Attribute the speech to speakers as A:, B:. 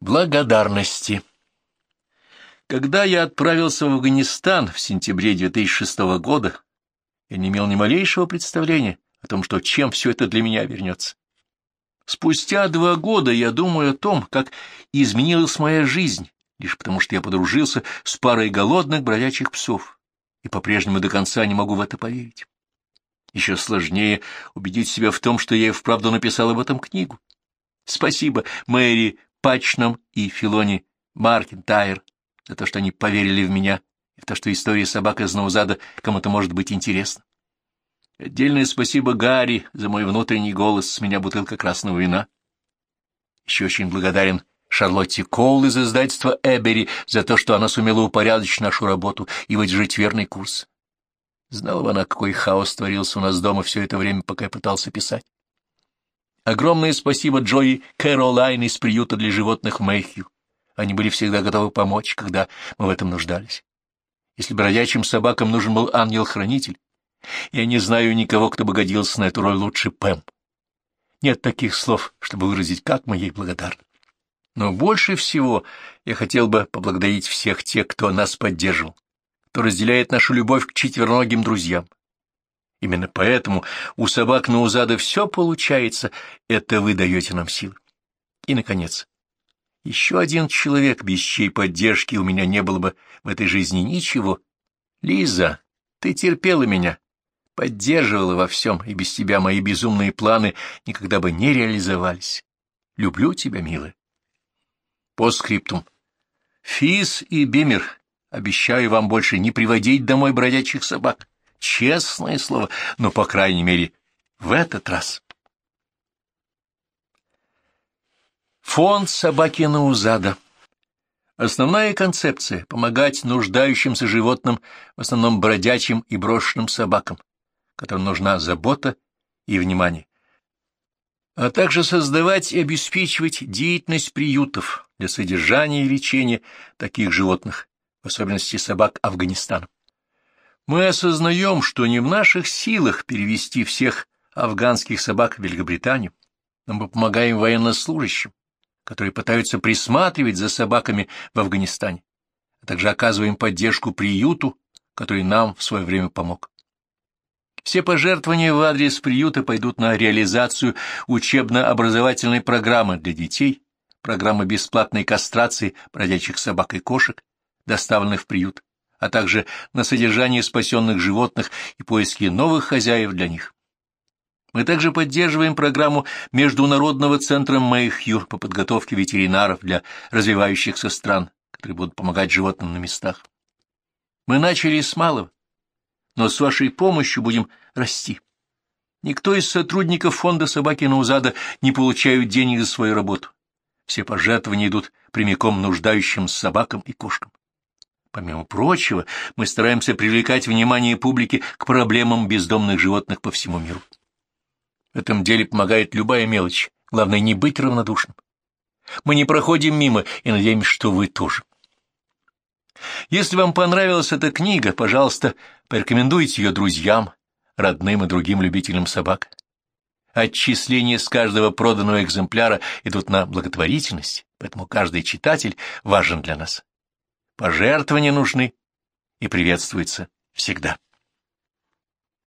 A: Благодарности. Когда я отправился в Афганистан в сентябре 2006 года, я не имел ни малейшего представления о том, что чем все это для меня вернется. Спустя два года я думаю о том, как изменилась моя жизнь, лишь потому что я подружился с парой голодных бродячих псов, и по-прежнему до конца не могу в это поверить. Еще сложнее убедить себя в том, что я и вправду написал об этом книгу. Спасибо Мэри Пачном и Филоне Маркентайр за то, что они поверили в меня и в то, что история собак из Наузада кому-то может быть интересна. Отдельное спасибо Гарри за мой внутренний голос с меня бутылка красного вина. Еще очень благодарен Шарлотте Коул из издательства Эбери за то, что она сумела упорядочить нашу работу и выдержать верный курс. Знала бы она, какой хаос творился у нас дома все это время, пока я пытался писать. Огромное спасибо Джои Кэролайн из приюта для животных Мэйхью. Они были всегда готовы помочь, когда мы в этом нуждались. Если бродячим собакам нужен был ангел-хранитель, я не знаю никого, кто бы годился на эту роль лучше Пэм. Нет таких слов, чтобы выразить, как мы ей благодарны. Но больше всего я хотел бы поблагодарить всех тех, кто нас поддерживал, кто разделяет нашу любовь к четвероногим друзьям, Именно поэтому у собак на узада все получается, это вы даете нам силы. И, наконец, еще один человек, без чьей поддержки у меня не было бы в этой жизни ничего. Лиза, ты терпела меня, поддерживала во всем, и без тебя мои безумные планы никогда бы не реализовались. Люблю тебя, милая. По скриптум. Физ и Бимер, обещаю вам больше не приводить домой бродячих собак. Честное слово, но, по крайней мере, в этот раз. Фонд собаки Наузада. Основная концепция — помогать нуждающимся животным, в основном бродячим и брошенным собакам, которым нужна забота и внимание, а также создавать и обеспечивать деятельность приютов для содержания и лечения таких животных, в особенности собак Афганистана. Мы осознаем, что не в наших силах перевести всех афганских собак в Великобританию, но мы помогаем военнослужащим, которые пытаются присматривать за собаками в Афганистане, а также оказываем поддержку приюту, который нам в свое время помог. Все пожертвования в адрес приюта пойдут на реализацию учебно-образовательной программы для детей, программы бесплатной кастрации бродячих собак и кошек, доставленных в приют, а также на содержание спасенных животных и поиски новых хозяев для них. Мы также поддерживаем программу Международного центра Мэйхью по подготовке ветеринаров для развивающихся стран, которые будут помогать животным на местах. Мы начали с малого, но с вашей помощью будем расти. Никто из сотрудников фонда собаки Наузада не получают денег за свою работу. Все пожертвования идут прямиком нуждающим собакам и кошкам. Помимо прочего, мы стараемся привлекать внимание публики к проблемам бездомных животных по всему миру. В этом деле помогает любая мелочь, главное не быть равнодушным. Мы не проходим мимо и надеемся, что вы тоже. Если вам понравилась эта книга, пожалуйста, порекомендуйте ее друзьям, родным и другим любителям собак. Отчисления с каждого проданного экземпляра идут на благотворительность, поэтому каждый читатель важен для нас. Пожертвования нужны и приветствуются всегда.